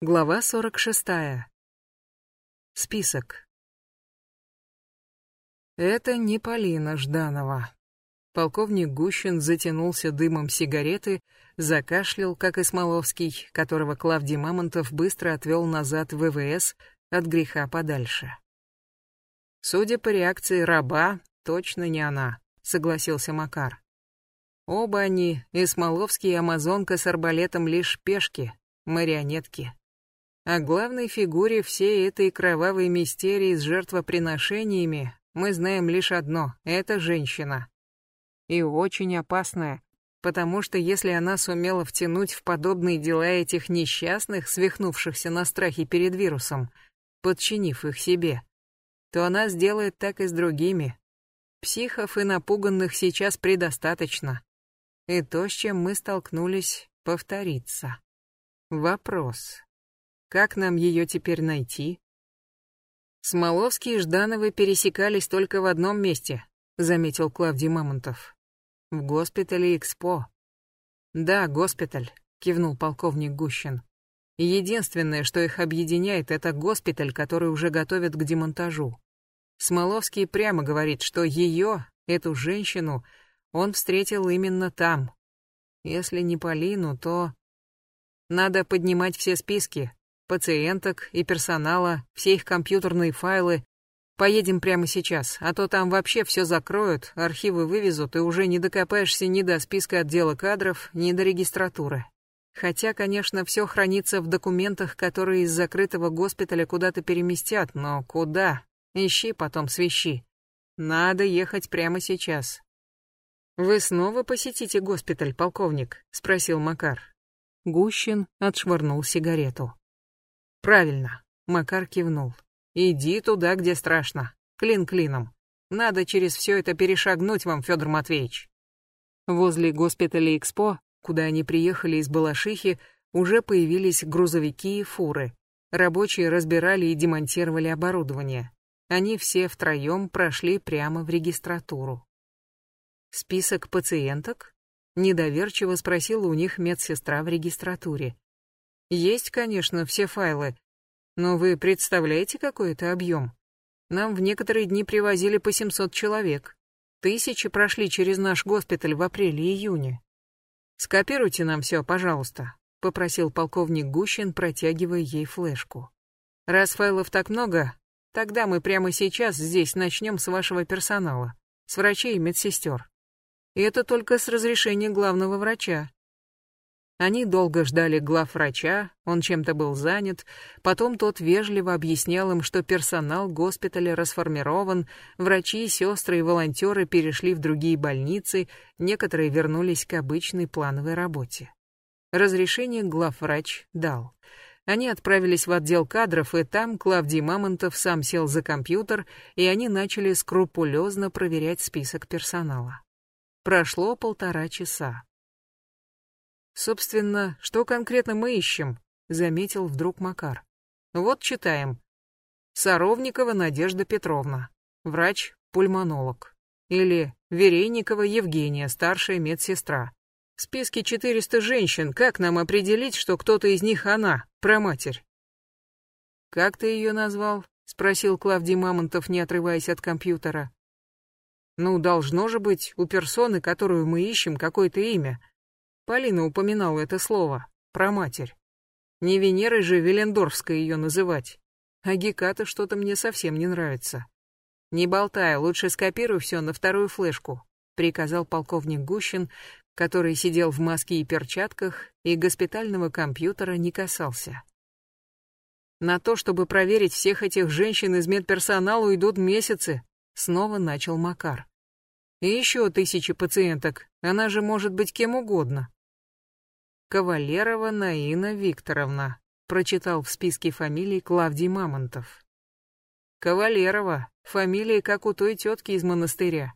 Глава 46. Список. Это не Полина Жданова. Полковник Гущин затянулся дымом сигареты, закашлял, как и Смоловский, которого Клавдий Мамонтов быстро отвел назад в ВВС от греха подальше. Судя по реакции раба, точно не она, согласился Макар. Оба они, и Смоловский, и Амазонка с арбалетом лишь пешки, марионетки. О главной фигуре всей этой кровавой мистерии с жертвоприношениями мы знаем лишь одно — это женщина. И очень опасная, потому что если она сумела втянуть в подобные дела этих несчастных, свихнувшихся на страхе перед вирусом, подчинив их себе, то она сделает так и с другими. Психов и напуганных сейчас предостаточно. И то, с чем мы столкнулись, повторится. Вопрос. Как нам ее теперь найти? Смоловский и Ждановы пересекались только в одном месте, заметил Клавдий Мамонтов. В госпитале Экспо. Да, госпиталь, кивнул полковник Гущин. Единственное, что их объединяет, это госпиталь, который уже готовят к демонтажу. Смоловский прямо говорит, что ее, эту женщину, он встретил именно там. Если не Полину, то... Надо поднимать все списки, пациенток и персонала, все их компьютерные файлы. Поедем прямо сейчас, а то там вообще все закроют, архивы вывезут, и уже не докопаешься ни до списка отдела кадров, ни до регистратуры. Хотя, конечно, все хранится в документах, которые из закрытого госпиталя куда-то переместят, но куда? Ищи потом свищи. Надо ехать прямо сейчас. «Вы снова посетите госпиталь, полковник?» — спросил Макар. Гущин отшвырнул сигарету. Правильно, Макар кивнул. Иди туда, где страшно. Клин клином. Надо через все это перешагнуть вам, Федор Матвеевич. Возле госпиталя Экспо, куда они приехали из Балашихи, уже появились грузовики и фуры. Рабочие разбирали и демонтировали оборудование. Они все втроем прошли прямо в регистратуру. Список пациенток? Недоверчиво спросила у них медсестра в регистратуре. Есть, конечно, все файлы, но вы представляете, какой это объем? Нам в некоторые дни привозили по 700 человек. Тысячи прошли через наш госпиталь в апреле и июне. Скопируйте нам все, пожалуйста, попросил полковник Гущин, протягивая ей флешку. Раз файлов так много, тогда мы прямо сейчас здесь начнем с вашего персонала, с врачей и медсестер. И это только с разрешения главного врача. Они долго ждали главврача, он чем-то был занят, потом тот вежливо объяснял им, что персонал госпиталя расформирован, врачи, сестры и волонтеры перешли в другие больницы, некоторые вернулись к обычной плановой работе. Разрешение главврач дал. Они отправились в отдел кадров, и там Клавдий Мамонтов сам сел за компьютер, и они начали скрупулезно проверять список персонала. Прошло полтора часа. Собственно, что конкретно мы ищем? Заметил вдруг Макар. Вот читаем. Саровникова Надежда Петровна, врач-пульмонолог. Или Верейникова Евгения, старшая медсестра. В списке 400 женщин, как нам определить, что кто-то из них она, проматерь? Как ты ее назвал? Спросил Клавдий Мамонтов, не отрываясь от компьютера. Ну, должно же быть у персоны, которую мы ищем, какое-то имя. Полина упоминала это слово, про матерь. Не Венерой же Велендорфской ее называть. А Геката что-то мне совсем не нравится. Не болтай, лучше скопируй все на вторую флешку, приказал полковник Гущин, который сидел в маске и перчатках и госпитального компьютера не касался. На то, чтобы проверить всех этих женщин из медперсонала, уйдут месяцы, снова начал Макар. И еще тысячи пациенток, она же может быть кем угодно. Кавалерова Наина Викторовна, прочитал в списке фамилий Клавдий Мамонтов. Кавалерова, фамилия как у той тетки из монастыря.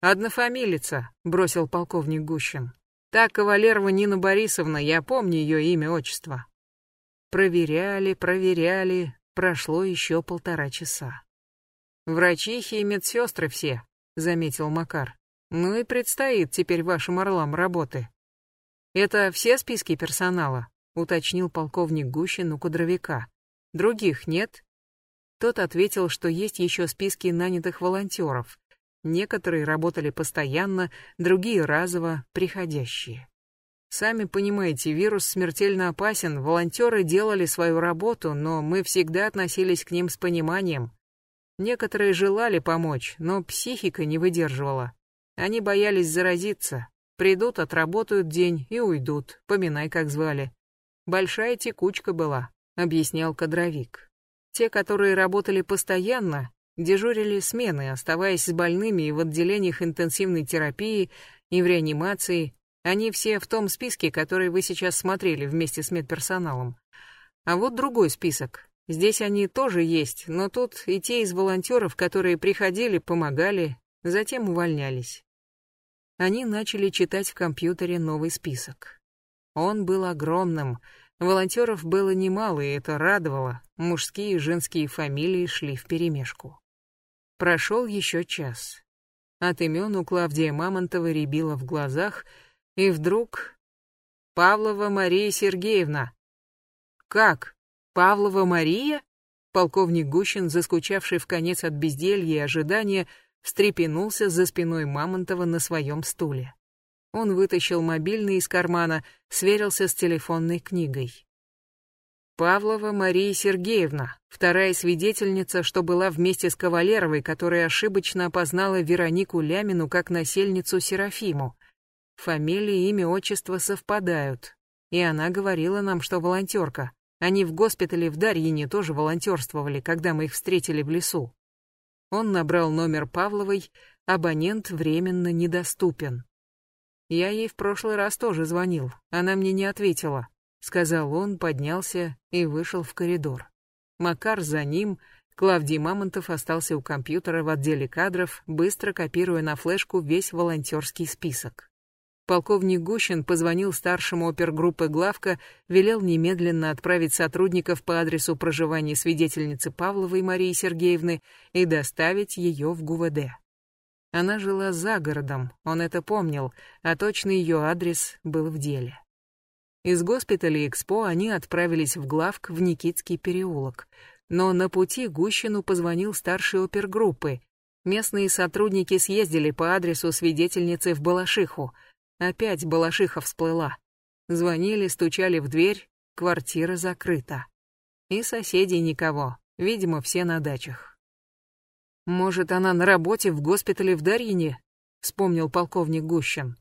Однофамилица, бросил полковник Гущин. Та Кавалерова Нина Борисовна, я помню ее имя, отчество. Проверяли, проверяли, прошло еще полтора часа. Врачихи и медсестры все, заметил Макар. Ну и предстоит теперь вашим орлам работы. Это все списки персонала? уточнил полковник Гущин у кадровика. Других нет? Тот ответил, что есть еще списки нанятых волонтеров. Некоторые работали постоянно, другие разово, приходящие. Сами понимаете, вирус смертельно опасен, волонтеры делали свою работу, но мы всегда относились к ним с пониманием. Некоторые желали помочь, но психика не выдерживала. Они боялись заразиться. Придут, отработают день и уйдут, поминай, как звали. Большая текучка была, объяснял кадровик. Те, которые работали постоянно, дежурили смены, оставаясь с больными и в отделениях интенсивной терапии, и в реанимации, они все в том списке, который вы сейчас смотрели вместе с медперсоналом. А вот другой список. Здесь они тоже есть, но тут и те из волонтеров, которые приходили, помогали, затем увольнялись. Они начали читать в компьютере новый список. Он был огромным. Волонтеров было немало, и это радовало. Мужские и женские фамилии шли вперемешку. Прошел еще час. От имен у Клавдия Мамонтова рябило в глазах — и вдруг... Павлова Мария Сергеевна. Как? Павлова Мария? Полковник Гущин, заскучавший в конец от безделья и ожидания, встрепенулся за спиной Мамонтова на своем стуле. Он вытащил мобильный из кармана, сверился с телефонной книгой. Павлова Мария Сергеевна, вторая свидетельница, что была вместе с Кавалеровой, которая ошибочно опознала Веронику Лямину как насельницу Серафиму. Фамилия, имя, отчество совпадают. И она говорила нам, что волонтерка. Они в госпитале в Дарьине тоже волонтерствовали, когда мы их встретили в лесу. Он набрал номер Павловой, абонент временно недоступен. Я ей в прошлый раз тоже звонил, она мне не ответила, сказал он, поднялся и вышел в коридор. Макар за ним, Клавдий Мамонтов остался у компьютера в отделе кадров, быстро копируя на флешку весь волонтерский список. Полковник Гущин позвонил старшему опергруппы главка, велел немедленно отправить сотрудников по адресу проживания свидетельницы Павловой Марии Сергеевны и доставить ее в ГУВД. Она жила за городом, он это помнил, а точный ее адрес был в деле. Из госпиталя Экспо они отправились в главк в Никитский переулок. Но на пути Гущину позвонил старший опергруппы. Местные сотрудники съездили по адресу свидетельницы в Балашиху — Опять Балашиха всплыла. Звонили, стучали в дверь, квартира закрыта. И соседей никого, видимо, все на дачах. «Может, она на работе в госпитале в Дарьине?» — вспомнил полковник Гущин.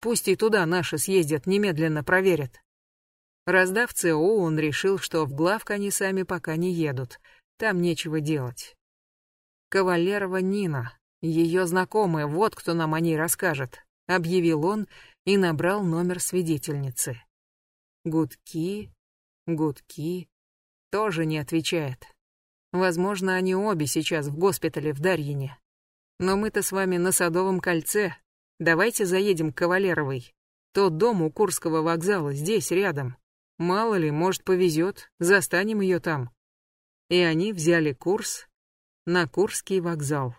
«Пусть и туда наши съездят, немедленно проверят». Раздав ЦО, он решил, что в главк они сами пока не едут, там нечего делать. Кавалерова Нина, ее знакомая, вот кто нам о ней расскажет объявил он и набрал номер свидетельницы. Гудки, гудки, тоже не отвечает. Возможно, они обе сейчас в госпитале в Дарьине. Но мы-то с вами на Садовом кольце. Давайте заедем к Кавалеровой. Тот дом у Курского вокзала, здесь, рядом. Мало ли, может, повезет, застанем ее там. И они взяли курс на Курский вокзал.